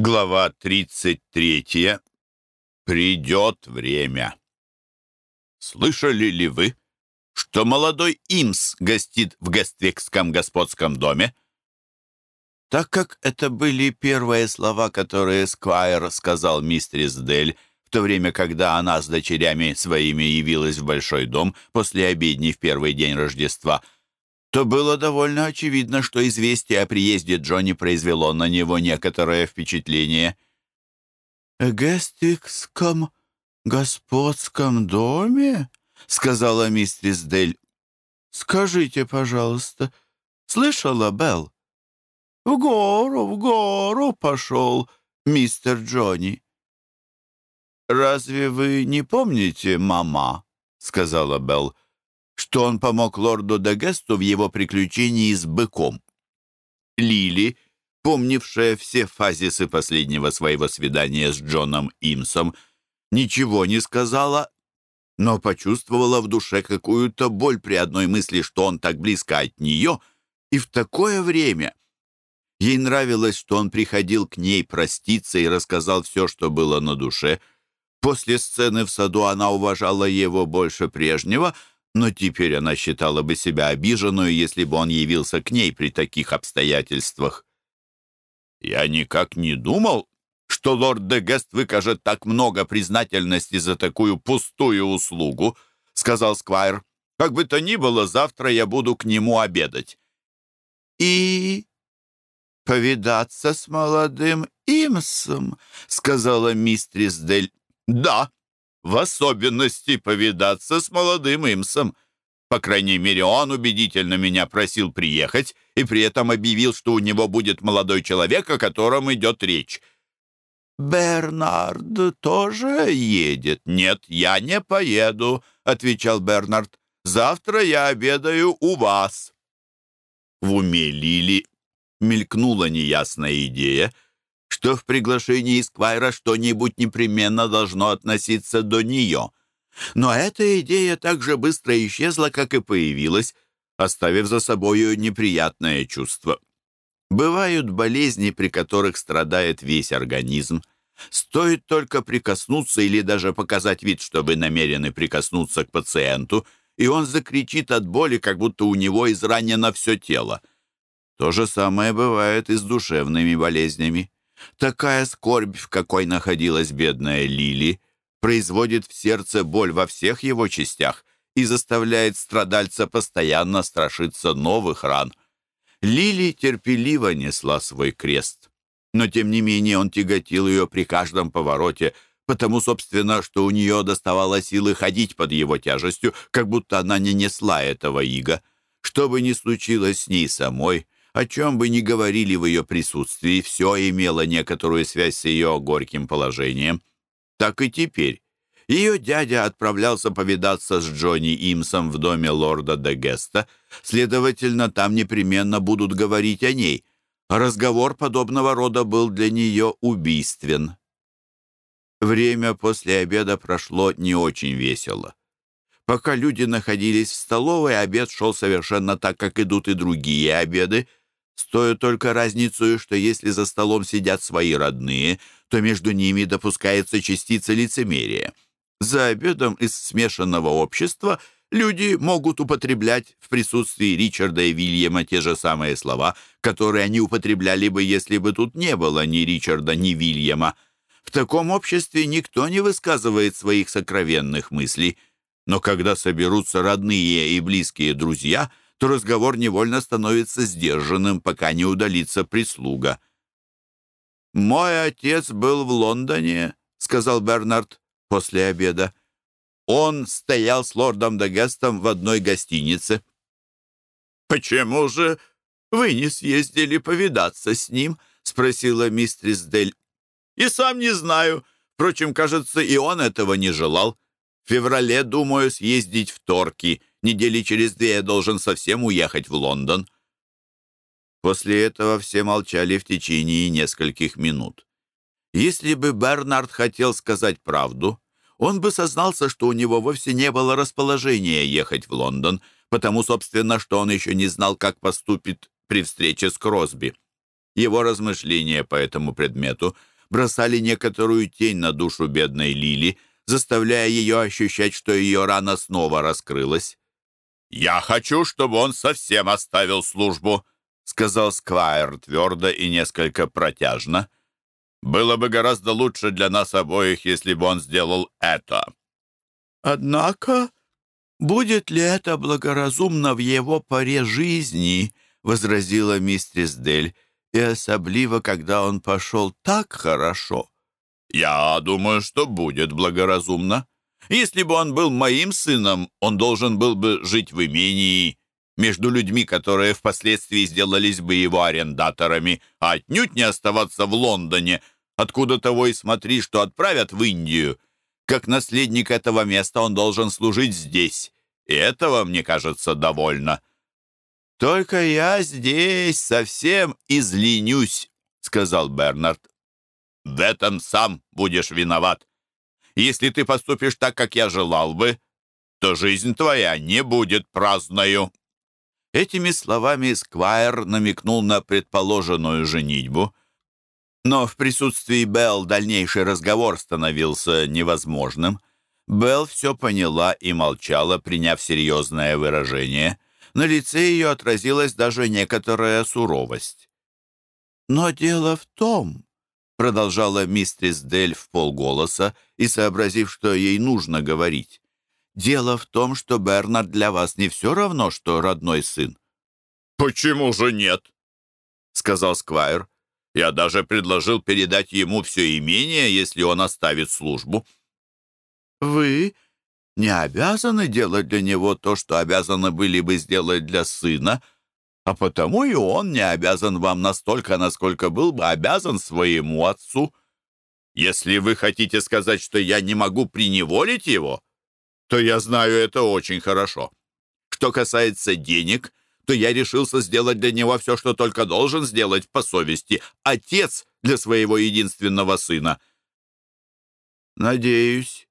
Глава 33. Придет время. Слышали ли вы, что молодой Имс гостит в Гествикском господском доме? Так как это были первые слова, которые Сквайр сказал мистерис Дель, в то время, когда она с дочерями своими явилась в большой дом после обедни в первый день Рождества – то было довольно очевидно, что известие о приезде Джонни произвело на него некоторое впечатление. «Гестикском господском доме?» — сказала мистерис Дель. «Скажите, пожалуйста, слышала, Белл?» «В гору, в гору пошел мистер Джонни». «Разве вы не помните, мама?» — сказала Белл что он помог лорду Дегесту в его приключении с быком. Лили, помнившая все фазисы последнего своего свидания с Джоном Имсом, ничего не сказала, но почувствовала в душе какую-то боль при одной мысли, что он так близко от нее и в такое время. Ей нравилось, что он приходил к ней проститься и рассказал все, что было на душе. После сцены в саду она уважала его больше прежнего — но теперь она считала бы себя обиженную, если бы он явился к ней при таких обстоятельствах. «Я никак не думал, что лорд де Гест выкажет так много признательности за такую пустую услугу», — сказал Сквайр. «Как бы то ни было, завтра я буду к нему обедать». «И повидаться с молодым Имсом», — сказала мистрис Дель. «Да», в особенности повидаться с молодым имсом. По крайней мере, он убедительно меня просил приехать и при этом объявил, что у него будет молодой человек, о котором идет речь. «Бернард тоже едет?» «Нет, я не поеду», — отвечал Бернард. «Завтра я обедаю у вас». В уме Лили мелькнула неясная идея — что в приглашении Сквайра что-нибудь непременно должно относиться до нее. Но эта идея так же быстро исчезла, как и появилась, оставив за собою неприятное чувство. Бывают болезни, при которых страдает весь организм. Стоит только прикоснуться или даже показать вид, что вы намерены прикоснуться к пациенту, и он закричит от боли, как будто у него изранено все тело. То же самое бывает и с душевными болезнями. Такая скорбь, в какой находилась бедная Лили, производит в сердце боль во всех его частях и заставляет страдальца постоянно страшиться новых ран. Лили терпеливо несла свой крест, но тем не менее он тяготил ее при каждом повороте, потому, собственно, что у нее доставало силы ходить под его тяжестью, как будто она не несла этого ига. Что бы ни случилось с ней самой — о чем бы ни говорили в ее присутствии, все имело некоторую связь с ее горьким положением. Так и теперь. Ее дядя отправлялся повидаться с Джонни Имсом в доме лорда де Геста, следовательно, там непременно будут говорить о ней. Разговор подобного рода был для нее убийствен. Время после обеда прошло не очень весело. Пока люди находились в столовой, обед шел совершенно так, как идут и другие обеды, Стоит только разницу, что если за столом сидят свои родные, то между ними допускается частица лицемерия. За обедом из смешанного общества люди могут употреблять в присутствии Ричарда и Вильяма те же самые слова, которые они употребляли бы, если бы тут не было ни Ричарда, ни Вильяма. В таком обществе никто не высказывает своих сокровенных мыслей. Но когда соберутся родные и близкие друзья – то разговор невольно становится сдержанным, пока не удалится прислуга. «Мой отец был в Лондоне», — сказал Бернард после обеда. Он стоял с лордом Дегестом в одной гостинице. «Почему же вы не съездили повидаться с ним?» — спросила мистрис Дель. «И сам не знаю. Впрочем, кажется, и он этого не желал. В феврале, думаю, съездить в Торки. Недели через две я должен совсем уехать в Лондон». После этого все молчали в течение нескольких минут. Если бы Бернард хотел сказать правду, он бы сознался, что у него вовсе не было расположения ехать в Лондон, потому, собственно, что он еще не знал, как поступит при встрече с Кросби. Его размышления по этому предмету бросали некоторую тень на душу бедной Лили, заставляя ее ощущать, что ее рана снова раскрылась. «Я хочу, чтобы он совсем оставил службу», — сказал Сквайр твердо и несколько протяжно. «Было бы гораздо лучше для нас обоих, если бы он сделал это». «Однако, будет ли это благоразумно в его поре жизни?» — возразила мистерис Дель и особливо, когда он пошел так хорошо. «Я думаю, что будет благоразумно. Если бы он был моим сыном, он должен был бы жить в имении между людьми, которые впоследствии сделались бы его арендаторами, а отнюдь не оставаться в Лондоне, откуда того и смотри, что отправят в Индию. Как наследник этого места он должен служить здесь, и этого, мне кажется, довольно». «Только я здесь совсем изленюсь», — сказал Бернард. «В этом сам будешь виноват. Если ты поступишь так, как я желал бы, то жизнь твоя не будет праздною». Этими словами Сквайр намекнул на предположенную женитьбу, но в присутствии Белл дальнейший разговор становился невозможным. Белл все поняла и молчала, приняв серьезное выражение — на лице ее отразилась даже некоторая суровость. «Но дело в том», — продолжала мистерис Дель в полголоса и сообразив, что ей нужно говорить, «дело в том, что Бернард для вас не все равно, что родной сын». «Почему же нет?» — сказал Сквайр. «Я даже предложил передать ему все имение, если он оставит службу». «Вы не обязаны делать для него то, что обязаны были бы сделать для сына, а потому и он не обязан вам настолько, насколько был бы обязан своему отцу. Если вы хотите сказать, что я не могу приневолить его, то я знаю это очень хорошо. Что касается денег, то я решился сделать для него все, что только должен сделать по совести. Отец для своего единственного сына. Надеюсь,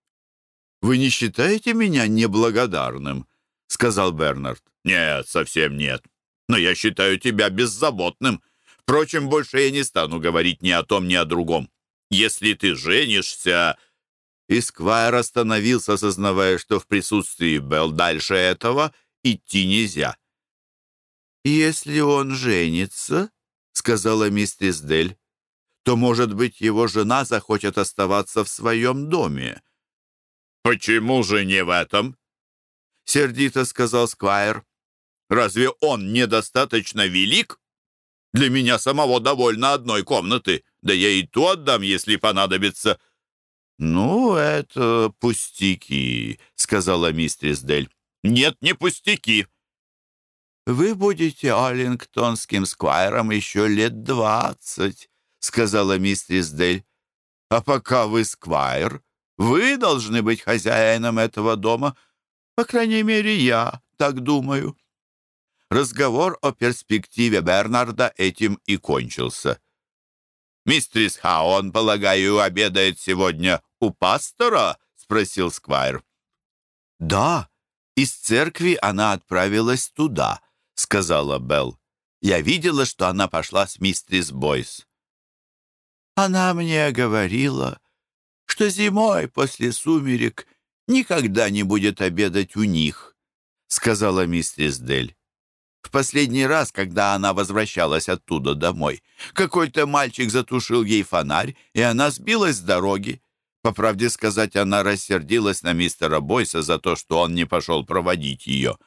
«Вы не считаете меня неблагодарным?» — сказал Бернард. «Нет, совсем нет. Но я считаю тебя беззаботным. Впрочем, больше я не стану говорить ни о том, ни о другом. Если ты женишься...» Исквайр остановился, осознавая, что в присутствии Белл дальше этого идти нельзя. «Если он женится, — сказала миссис Дель, — то, может быть, его жена захочет оставаться в своем доме. «Почему же не в этом?» — сердито сказал Сквайр. «Разве он недостаточно велик? Для меня самого довольно одной комнаты, да я и ту отдам, если понадобится». «Ну, это пустяки», — сказала мистерис Дель. «Нет, не пустяки». «Вы будете Аллингтонским сквайром еще лет двадцать», — сказала мистерис Дель. «А пока вы сквайр, вы должны быть хозяином этого дома. По крайней мере, я так думаю». Разговор о перспективе Бернарда этим и кончился. «Мистрис Хаон, полагаю, обедает сегодня у пастора?» — спросил Сквайр. «Да, из церкви она отправилась туда», — сказала Белл. «Я видела, что она пошла с мистрис Бойс». «Она мне говорила, что зимой после сумерек никогда не будет обедать у них», — сказала миссис Дель. В последний раз, когда она возвращалась оттуда домой, какой-то мальчик затушил ей фонарь, и она сбилась с дороги. По правде сказать, она рассердилась на мистера Бойса за то, что он не пошел проводить ее.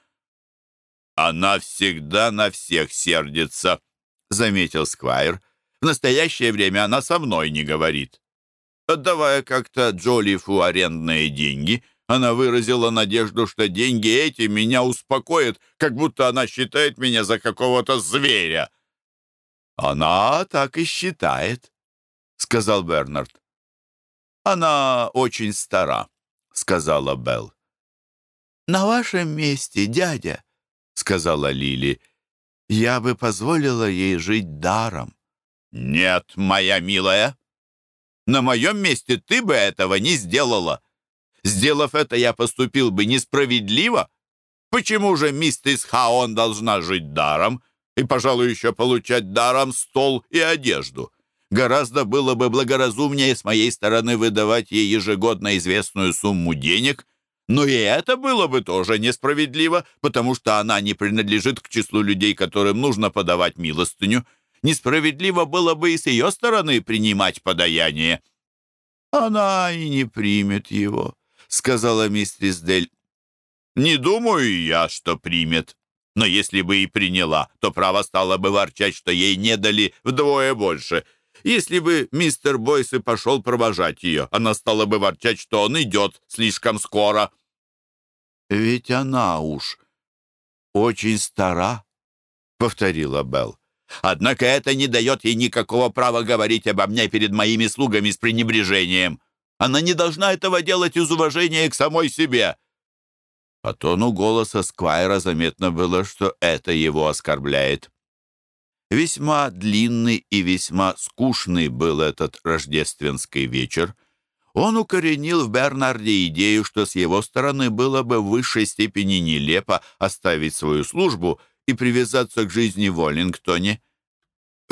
«Она всегда на всех сердится», — заметил Сквайр. «В настоящее время она со мной не говорит». Отдавая как-то Джолифу арендные деньги, она выразила надежду, что деньги эти меня успокоят, как будто она считает меня за какого-то зверя. «Она так и считает», — сказал Бернард. «Она очень стара», — сказала Белл. «На вашем месте, дядя», — сказала Лили, — «я бы позволила ей жить даром». «Нет, моя милая», на моем месте ты бы этого не сделала. Сделав это, я поступил бы несправедливо. Почему же миссис Хаон должна жить даром? и, пожалуй, еще получать даром стол и одежду. Гораздо было бы благоразумнее с моей стороны выдавать ей ежегодно известную сумму денег, но и это было бы тоже несправедливо, потому что она не принадлежит к числу людей, которым нужно подавать милостыню. Несправедливо было бы и с ее стороны принимать подаяние. «Она и не примет его», — сказала мистерис Дель. «Не думаю я, что примет. Но если бы и приняла, то право стало бы ворчать, что ей не дали вдвое больше. Если бы мистер Бойс и пошел провожать ее, она стала бы ворчать, что он идет слишком скоро». «Ведь она уж очень стара», — повторила Белл. Однако это не дает ей никакого права говорить обо мне перед моими слугами с пренебрежением. Она не должна этого делать из уважения к самой себе». По тону голоса Сквайра заметно было, что это его оскорбляет. Весьма длинный и весьма скучный был этот рождественский вечер. Он укоренил в Бернарде идею, что с его стороны было бы в высшей степени нелепо оставить свою службу и привязаться к жизни в Оллингтоне.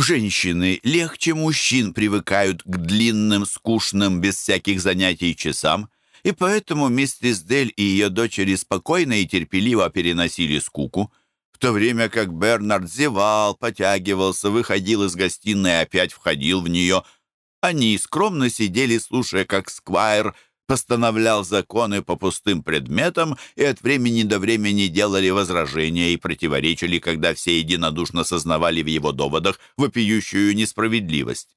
Женщины легче мужчин привыкают к длинным, скучным, без всяких занятий часам, и поэтому миссис Дель и ее дочери спокойно и терпеливо переносили скуку, в то время как Бернард зевал, потягивался, выходил из гостиной и опять входил в нее. Они скромно сидели, слушая, как Сквайр постановлял законы по пустым предметам и от времени до времени делали возражения и противоречили, когда все единодушно сознавали в его доводах вопиющую несправедливость.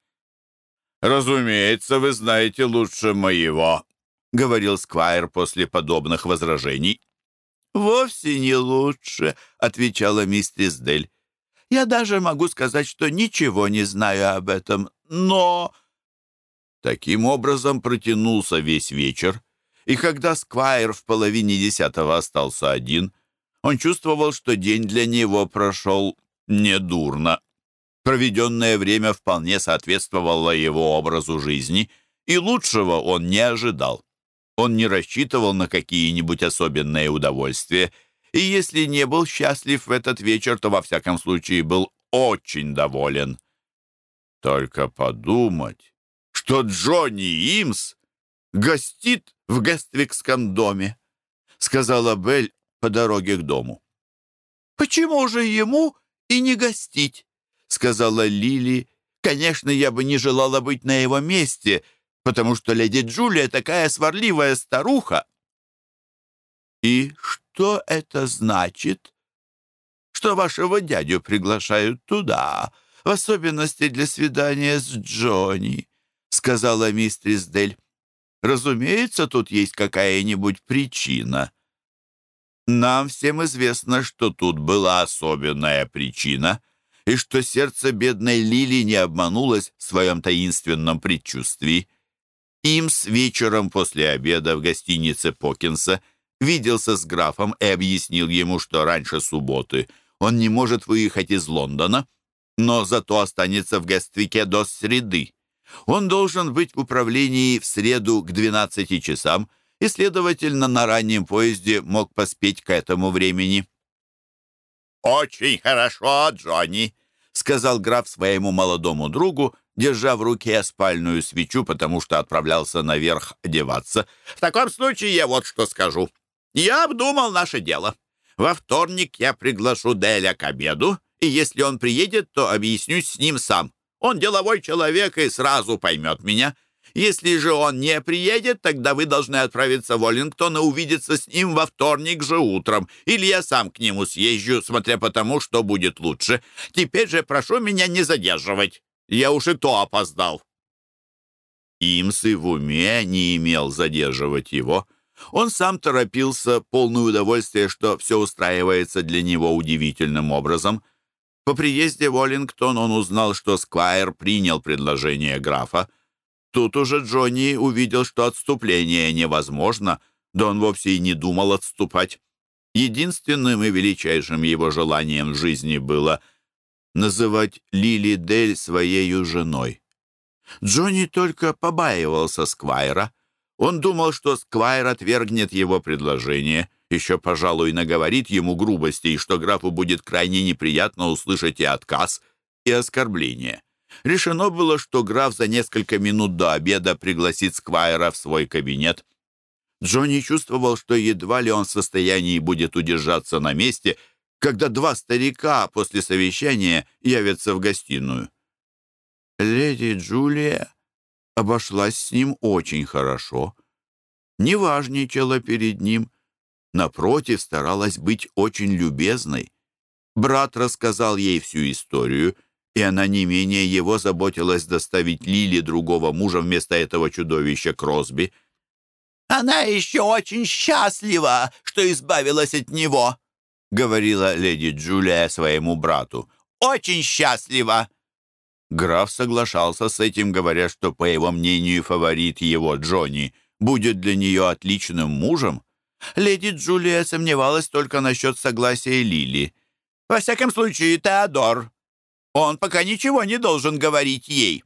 «Разумеется, вы знаете лучше моего», — говорил Сквайр после подобных возражений. «Вовсе не лучше», — отвечала миссис Дель. «Я даже могу сказать, что ничего не знаю об этом, но...» Таким образом протянулся весь вечер, и когда Сквайр в половине десятого остался один, он чувствовал, что день для него прошел недурно. Проведенное время вполне соответствовало его образу жизни, и лучшего он не ожидал. Он не рассчитывал на какие-нибудь особенные удовольствия, и если не был счастлив в этот вечер, то во всяком случае был очень доволен. Только подумать, что Джонни Имс гостит в Гествикском доме», — сказала Белль по дороге к дому. «Почему же ему и не гостить?» — сказала Лили. «Конечно, я бы не желала быть на его месте, потому что леди Джулия такая сварливая старуха». «И что это значит?» «Что вашего дядю приглашают туда, в особенности для свидания с Джонни?» Сказала мистерис Дель. «Разумеется, тут есть какая-нибудь причина». Нам всем известно, что тут была особенная причина, и что сердце бедной Лили не обманулось в своем таинственном предчувствии. Имс вечером после обеда в гостинице Покинса виделся с графом и объяснил ему, что раньше субботы он не может выехать из Лондона, но зато останется в Гествике до среды. Он должен быть в управлении в среду к 12 часам и, следовательно, на раннем поезде мог поспеть к этому времени. «Очень хорошо, Джонни», — сказал граф своему молодому другу, держа в руке спальную свечу, потому что отправлялся наверх одеваться. «В таком случае я вот что скажу. Я обдумал наше дело. Во вторник я приглашу Деля к обеду, и если он приедет, то объяснюсь с ним сам. Он деловой человек и сразу поймет меня. Если же он не приедет, тогда вы должны отправиться в Оллингтон и увидеться с ним во вторник же утром. Или я сам к нему съезжу, смотря по тому, что будет лучше. Теперь же прошу меня не задерживать. Я уж и то опоздал». Имс и в уме не имел задерживать его. Он сам торопился, полное удовольствие, что все устраивается для него удивительным образом. По приезде в Оллингтон он узнал, что Сквайр принял предложение графа. Тут уже Джонни увидел, что отступление невозможно, да он вовсе и не думал отступать. Единственным и величайшим его желанием в жизни было называть Лили Дель своей женой. Джонни только побаивался Сквайра. Он думал, что Сквайр отвергнет его предложение еще, пожалуй, наговорит ему грубостей, что графу будет крайне неприятно услышать и отказ, и оскорбление. Решено было, что граф за несколько минут до обеда пригласит Сквайра в свой кабинет. Джонни чувствовал, что едва ли он в состоянии будет удержаться на месте, когда два старика после совещания явятся в гостиную. Леди Джулия обошлась с ним очень хорошо, не важничала перед ним, напротив, старалась быть очень любезной. Брат рассказал ей всю историю — и она не менее его заботилась доставить Лили другого мужа вместо этого чудовища Кросби. «Она еще очень счастлива, что избавилась от него», — говорила леди Джулия своему брату. «Очень счастлива!» Граф соглашался с этим, говоря, что, по его мнению, фаворит его, Джонни, будет для нее отличным мужем. Леди Джулия сомневалась только насчет согласия Лили. «Во всяком случае, Теодор он пока ничего не должен говорить ей».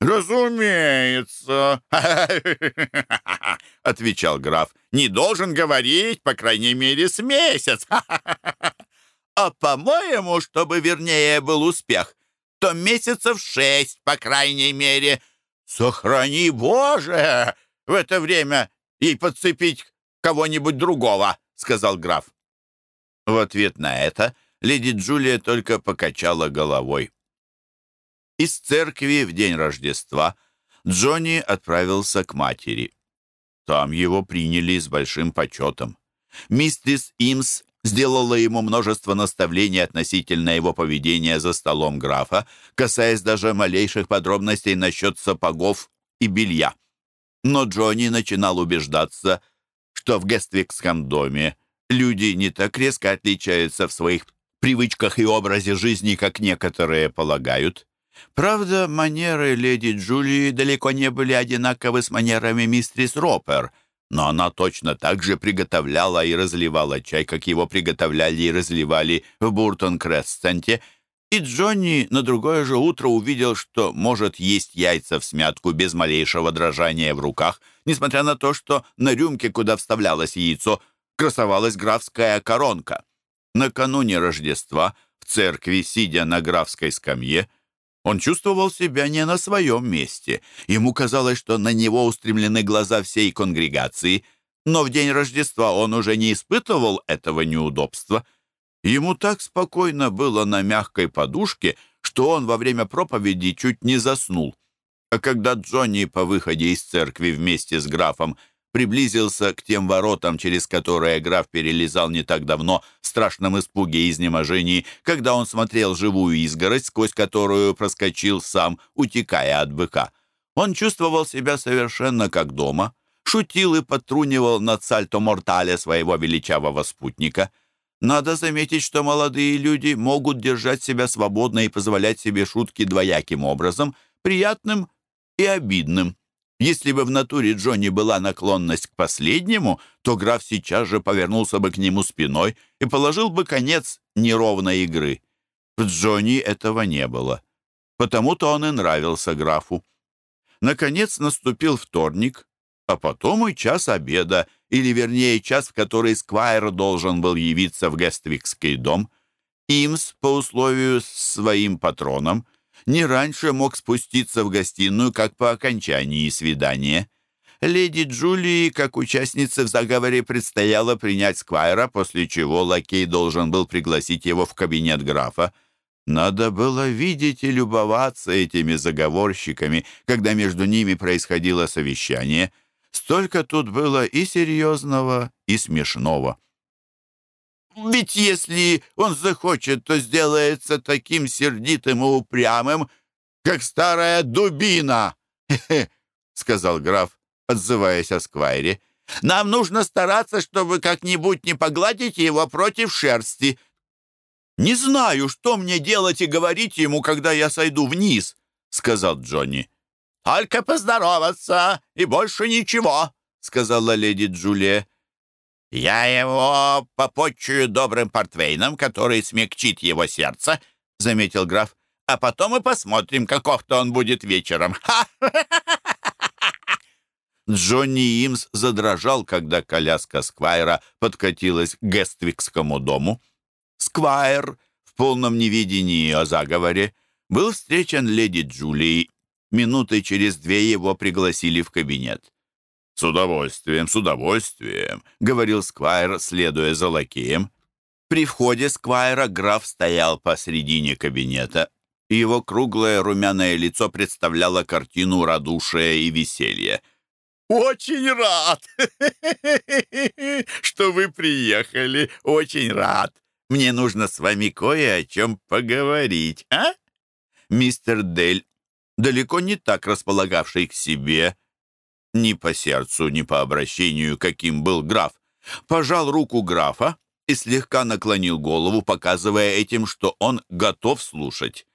«Разумеется», — отвечал граф, «не должен говорить, по крайней мере, с месяц. а по-моему, чтобы вернее был успех, то месяцев шесть, по крайней мере. Сохрани, Боже, в это время ей подцепить кого-нибудь другого», — сказал граф. В ответ на это леди Джулия только покачала головой. Из церкви в день Рождества Джонни отправился к матери. Там его приняли с большим почетом. Мистерис Имс сделала ему множество наставлений относительно его поведения за столом графа, касаясь даже малейших подробностей насчет сапогов и белья. Но Джонни начинал убеждаться, что в Гествикском доме люди не так резко отличаются в своих привычках и образе жизни, как некоторые полагают. Правда, манеры леди Джулии далеко не были одинаковы с манерами мистрис Ропер, но она точно так же приготовляла и разливала чай, как его приготовляли и разливали в Буртон-Крестенте, и Джонни на другое же утро увидел, что может есть яйца в смятку без малейшего дрожания в руках, несмотря на то, что на рюмке, куда вставлялось яйцо, красовалась графская коронка. Накануне Рождества в церкви, сидя на графской скамье, он чувствовал себя не на своем месте. Ему казалось, что на него устремлены глаза всей конгрегации, но в день Рождества он уже не испытывал этого неудобства. Ему так спокойно было на мягкой подушке, что он во время проповеди чуть не заснул. А когда Джонни по выходе из церкви вместе с графом приблизился к тем воротам, через которые граф перелезал не так давно в страшном испуге и изнеможении, когда он смотрел живую изгородь, сквозь которую проскочил сам, утекая от быка. Он чувствовал себя совершенно как дома, шутил и подтрунивал над сальто-мортале своего величавого спутника. Надо заметить, что молодые люди могут держать себя свободно и позволять себе шутки двояким образом, приятным и обидным. Если бы в натуре Джонни была наклонность к последнему, то граф сейчас же повернулся бы к нему спиной и положил бы конец неровной игры. В Джонни этого не было. Потому-то он и нравился графу. Наконец наступил вторник, а потом и час обеда, или, вернее, час, в который Сквайр должен был явиться в Гествикский дом. Имс, по условию с своим патроном, не раньше мог спуститься в гостиную, как по окончании свидания. Леди Джулии, как участнице в заговоре, предстояло принять Сквайра, после чего лакей должен был пригласить его в кабинет графа. Надо было видеть и любоваться этими заговорщиками, когда между ними происходило совещание. Столько тут было и серьезного, и смешного. Ведь если он захочет, то сделается таким сердитым и упрямым, как старая дубина, — сказал граф, отзываясь о сквайре. Нам нужно стараться, чтобы как-нибудь не погладить его против шерсти. «Не знаю, что мне делать и говорить ему, когда я сойду вниз», — сказал Джонни. «Только поздороваться и больше ничего», — сказала леди Джулия. «Я его попотчую добрым портвейном, который смягчит его сердце», — заметил граф. «А потом мы посмотрим, каков-то он будет вечером». Джонни Имс задрожал, когда коляска Сквайра подкатилась к Гествикскому дому. Сквайр, в полном неведении о заговоре, был встречен леди Джулией. Минуты через две его пригласили в кабинет. «С удовольствием, с удовольствием», — говорил Сквайр, следуя за лакеем. При входе Сквайра граф стоял посредине кабинета, и его круглое румяное лицо представляло картину радушия и веселья. «Очень рад, что вы приехали. Очень рад. Мне нужно с вами кое о чем поговорить, а?» Мистер Дель, далеко не так располагавший к себе, ни по сердцу, ни по обращению, каким был граф, пожал руку графа и слегка наклонил голову, показывая этим, что он готов слушать.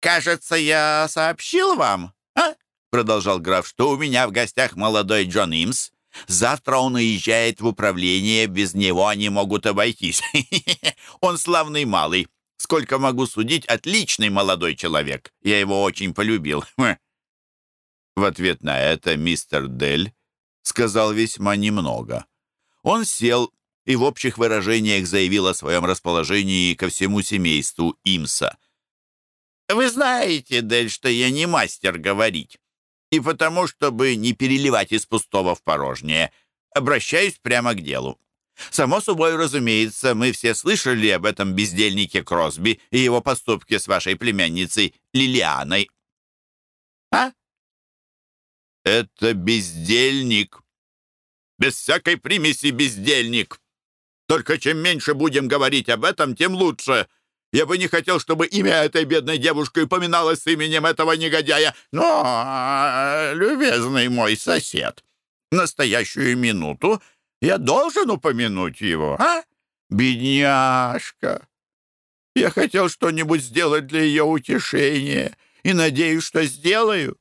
«Кажется, я сообщил вам, а?» продолжал граф, что у меня в гостях молодой Джон Имс. Завтра он уезжает в управление, без него они могут обойтись. Он славный малый. Сколько могу судить, отличный молодой человек. Я его очень полюбил. В ответ на это мистер Дель сказал весьма немного. Он сел и в общих выражениях заявил о своем расположении ко всему семейству Имса. «Вы знаете, Дель, что я не мастер говорить. И потому, чтобы не переливать из пустого в порожнее, обращаюсь прямо к делу. Само собой, разумеется, мы все слышали об этом бездельнике Кросби и его поступке с вашей племянницей Лилианой. А? Это бездельник. Без всякой примеси бездельник. Только чем меньше будем говорить об этом, тем лучше. Я бы не хотел, чтобы имя этой бедной девушки упоминалось с именем этого негодяя. Но, любезный мой сосед, в настоящую минуту я должен упомянуть его, а? Бедняжка! Я хотел что-нибудь сделать для ее утешения и надеюсь, что сделаю.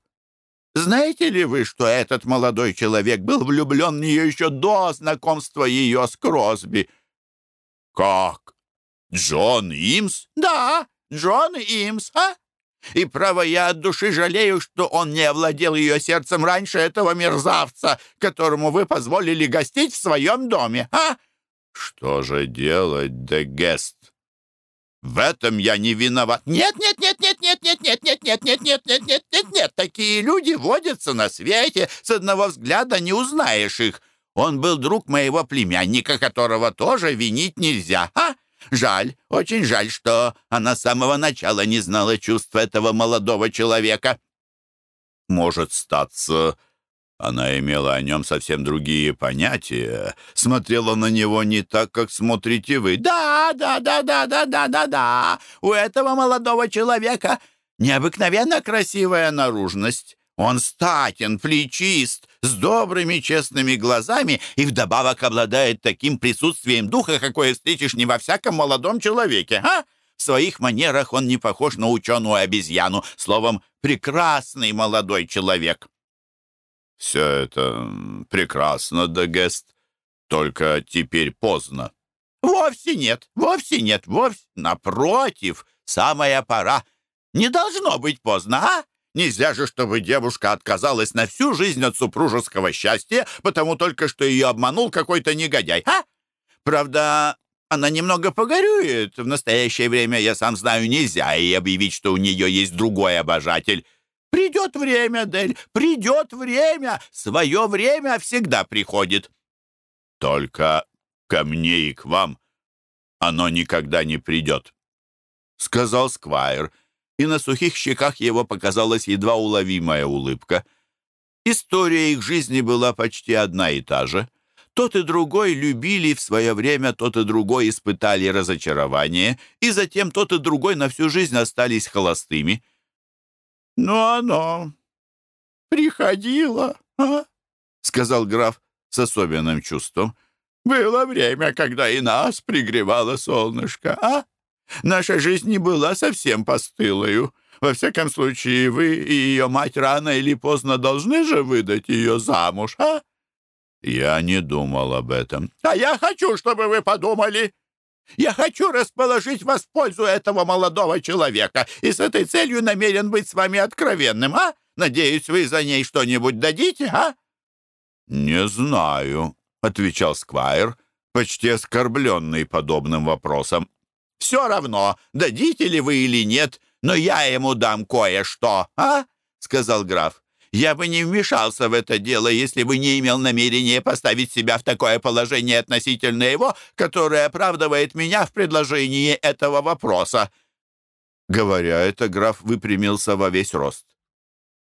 Знаете ли вы, что этот молодой человек был влюблен в нее еще до знакомства ее с Кросби? Как? Джон Имс? Да, Джон Имс, а? И, право, я от души жалею, что он не овладел ее сердцем раньше этого мерзавца, которому вы позволили гостить в своем доме, а? Что же делать, Дегест? В этом я не виноват. Нет, нет, нет, нет, нет, нет, нет, нет, нет, нет, нет, нет, нет, нет, нет. Такие люди водятся на свете. С одного взгляда не узнаешь их. Он был друг моего племянника, которого тоже винить нельзя, а? Жаль, очень жаль, что она с самого начала не знала чувств этого молодого человека. Может статься, она имела о нем совсем другие понятия, смотрела на него не так, как смотрите вы. «Да, да, да, да, да, да, да, да. У этого молодого человека необыкновенно красивая наружность. Он статен, плечист, с добрыми честными глазами и вдобавок обладает таким присутствием духа, какое встретишь не во всяком молодом человеке, а? В своих манерах он не похож на ученую обезьяну. Словом, прекрасный молодой человек». «Все это прекрасно, Дегест, только теперь поздно». «Вовсе нет, вовсе нет, вовсе напротив, самая пора. Не должно быть поздно, а? Нельзя же, чтобы девушка отказалась на всю жизнь от супружеского счастья, потому только что ее обманул какой-то негодяй, а? Правда, она немного погорюет. В настоящее время, я сам знаю, нельзя ей объявить, что у нее есть другой обожатель. Придет время, Дель, придет время. Свое время всегда приходит. Только ко мне и к вам оно никогда не придет, — сказал Сквайр, и на сухих щеках его показалась едва уловимая улыбка. История их жизни была почти одна и та же. Тот и другой любили в свое время, тот и другой испытали разочарование, и затем тот и другой на всю жизнь остались холостыми — «Но оно приходило, а?» — сказал граф с особенным чувством. «Было время, когда и нас пригревало солнышко, а? Наша жизнь не была совсем постылою. Во всяком случае, вы и ее мать рано или поздно должны же выдать ее замуж, а?» «Я не думал об этом». «А я хочу, чтобы вы подумали. Я хочу расположить вас в пользу этого молодого человека и с этой целью намерен быть с вами откровенным, а? Надеюсь, вы за ней что-нибудь дадите, а? «Не знаю», — отвечал Сквайр, почти оскорбленный подобным вопросом. «Все равно, дадите ли вы или нет, но я ему дам кое-что, а?» — сказал граф. «Я бы не вмешался в это дело, если бы не имел намерения поставить себя в такое положение относительно его, которое оправдывает меня в предложении этого вопроса». Говоря это, граф выпрямился во весь рост.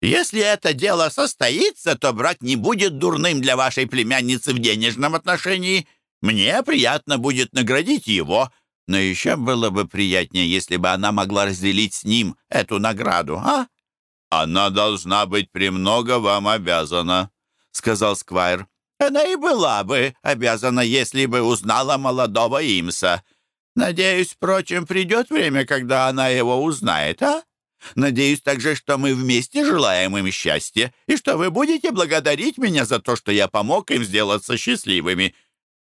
Если это дело состоится, то брак не будет дурным для вашей племянницы в денежном отношении. Мне приятно будет наградить его, но еще было бы приятнее, если бы она могла разделить с ним эту награду, а?» «Она должна быть премного вам обязана», — сказал Сквайр. «Она и была бы обязана, если бы узнала молодого Имса. Надеюсь, впрочем, придет время, когда она его узнает, а?» Надеюсь также, что мы вместе желаем им счастья, и что вы будете благодарить меня за то, что я помог им сделаться счастливыми.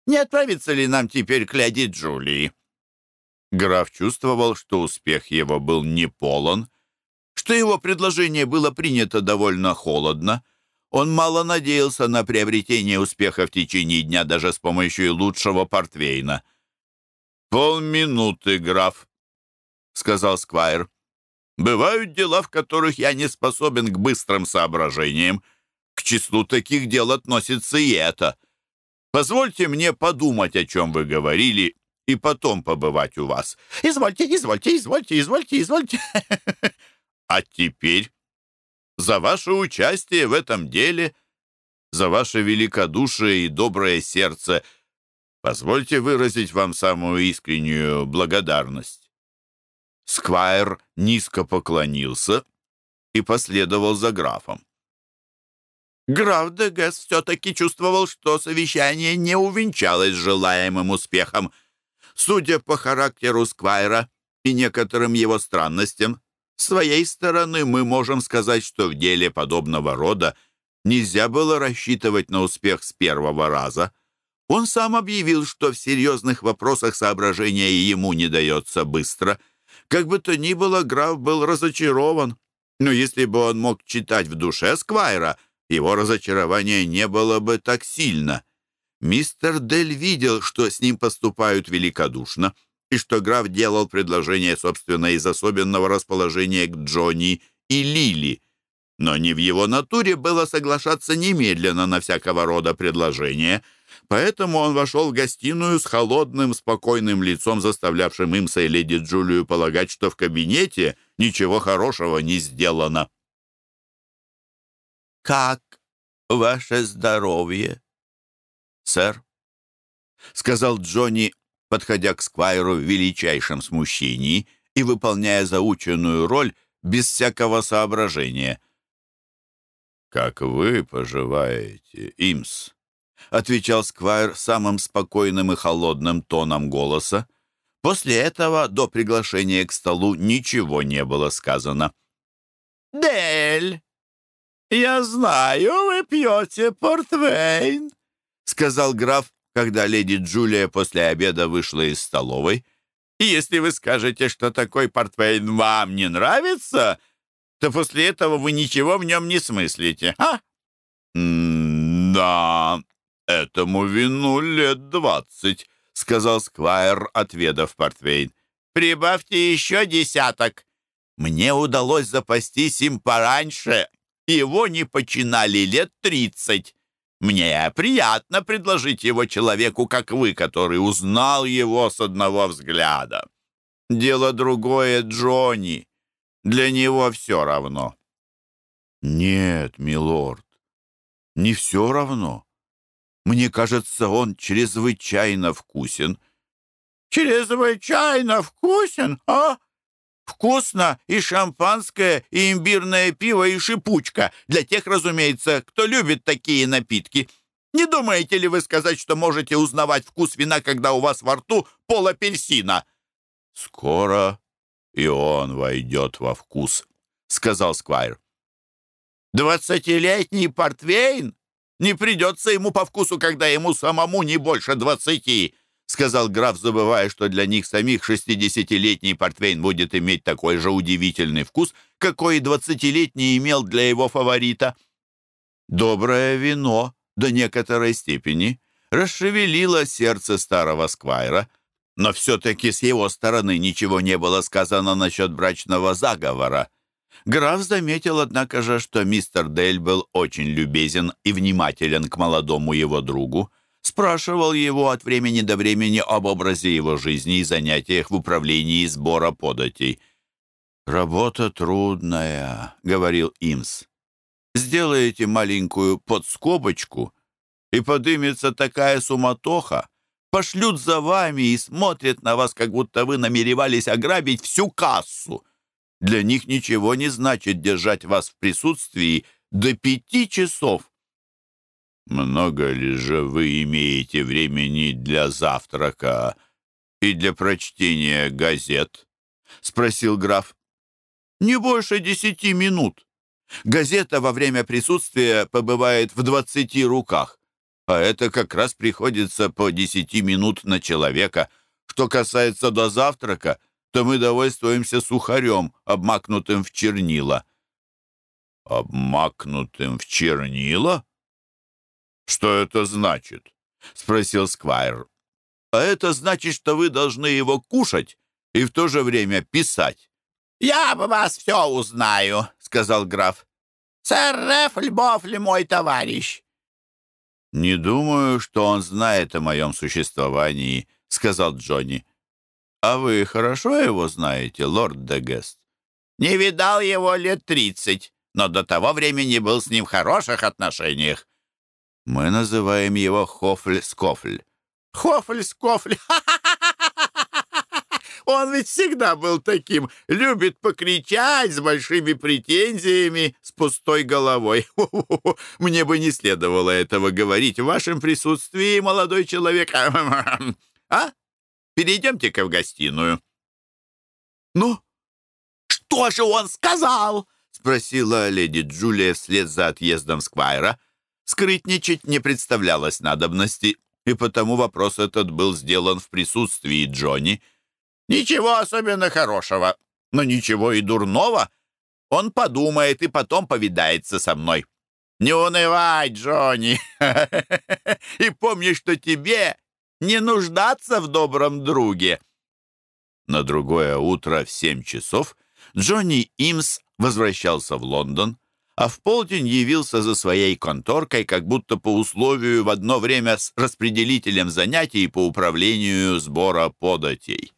Не отправится ли нам теперь к леди Джулии?» Граф чувствовал, что успех его был не полон, что его предложение было принято довольно холодно. Он мало надеялся на приобретение успеха в течение дня даже с помощью лучшего портвейна. «Полминуты, граф», — сказал Сквайр. Бывают дела, в которых я не способен к быстрым соображениям. К числу таких дел относится и это. Позвольте мне подумать, о чем вы говорили, и потом побывать у вас. Извольте, извольте, извольте, извольте, извольте. А теперь за ваше участие в этом деле, за ваше великодушие и доброе сердце, позвольте выразить вам самую искреннюю благодарность. Сквайр низко поклонился и последовал за графом. Граф де Гесс все-таки чувствовал, что совещание не увенчалось желаемым успехом. Судя по характеру Сквайра и некоторым его странностям, с своей стороны мы можем сказать, что в деле подобного рода нельзя было рассчитывать на успех с первого раза. Он сам объявил, что в серьезных вопросах соображения ему не дается быстро — как бы то ни было, граф был разочарован. Но если бы он мог читать в душе Сквайра, его разочарование не было бы так сильно. Мистер Дель видел, что с ним поступают великодушно, и что граф делал предложение, собственно, из особенного расположения к Джонни и Лили. Но не в его натуре было соглашаться немедленно на всякого рода предложения — Поэтому он вошел в гостиную с холодным, спокойным лицом, заставлявшим Имса и леди Джулию полагать, что в кабинете ничего хорошего не сделано. «Как ваше здоровье, сэр?» — сказал Джонни, подходя к Сквайру в величайшем смущении и выполняя заученную роль без всякого соображения. «Как вы поживаете, Имс?» — отвечал Сквайр самым спокойным и холодным тоном голоса. После этого до приглашения к столу ничего не было сказано. «Дель, я знаю, вы пьете портвейн», — сказал граф, когда леди Джулия после обеда вышла из столовой. «И если вы скажете, что такой портвейн вам не нравится, то после этого вы ничего в нем не смыслите, а?» «Да», «Этому вину лет двадцать», — сказал Сквайр, отведав портвейн. «Прибавьте еще десяток. Мне удалось запастись им пораньше. Его не починали лет тридцать. Мне приятно предложить его человеку, как вы, который узнал его с одного взгляда. Дело другое Джонни. Для него все равно». «Нет, милорд, не все равно. Мне кажется, он чрезвычайно вкусен». «Чрезвычайно вкусен, а? Вкусно и шампанское, и имбирное пиво, и шипучка. Для тех, разумеется, кто любит такие напитки. Не думаете ли вы сказать, что можете узнавать вкус вина, когда у вас во рту пол апельсина?» «Скоро и он войдет во вкус», — сказал Сквайр. «Двадцатилетний портвейн? Не придется ему по вкусу, когда ему самому не больше двадцати», сказал граф, забывая, что для них самих шестидесятилетний портвейн будет иметь такой же удивительный вкус, какой и двадцатилетний имел для его фаворита. Доброе вино до некоторой степени расшевелило сердце старого Сквайра, но все-таки с его стороны ничего не было сказано насчет брачного заговора. Граф заметил, однако же, что мистер Дель был очень любезен и внимателен к молодому его другу, спрашивал его от времени до времени об образе его жизни и занятиях в управлении сбора податей. «Работа трудная», — говорил Имс. «Сделаете маленькую подскобочку, и подымется такая суматоха, пошлют за вами и смотрят на вас, как будто вы намеревались ограбить всю кассу. Для них ничего не значит держать вас в присутствии до пяти часов. Много ли же вы имеете времени для завтрака и для прочтения газет? Спросил граф. Не больше десяти минут. Газета во время присутствия побывает в двадцати руках а это как раз приходится по десяти минут на человека. Что касается до завтрака, то мы довольствуемся сухарем, обмакнутым в чернила». «Обмакнутым в чернила? Что это значит?» — спросил Сквайр. «А это значит, что вы должны его кушать и в то же время писать». «Я вас все узнаю», — сказал граф. «Сэр Рефль Бофли мой товарищ. «Не думаю, что он знает о моем существовании», — сказал Джонни. «А вы хорошо его знаете, лорд Дегест?» «Не видал его лет тридцать, но до того времени был с ним в хороших отношениях». «Мы называем его Хофль-Скофль». «Хофль-Скофль! Он ведь всегда был таким, любит покричать с большими претензиями, с пустой головой. Мне бы не следовало этого говорить в вашем присутствии, молодой человек. А? Перейдемте-ка в гостиную. Ну, что же он сказал? Спросила леди Джулия вслед за отъездом Сквайра. Скрытничать не представлялось надобности, и потому вопрос этот был сделан в присутствии Джонни. Ничего особенно хорошего, но ничего и дурного. Он подумает и потом повидается со мной. Не унывай, Джонни, и помни, что тебе не нуждаться в добром друге. На другое утро в семь часов Джонни Имс возвращался в Лондон, а в полдень явился за своей конторкой, как будто по условию в одно время с распределителем занятий по управлению сбора податей.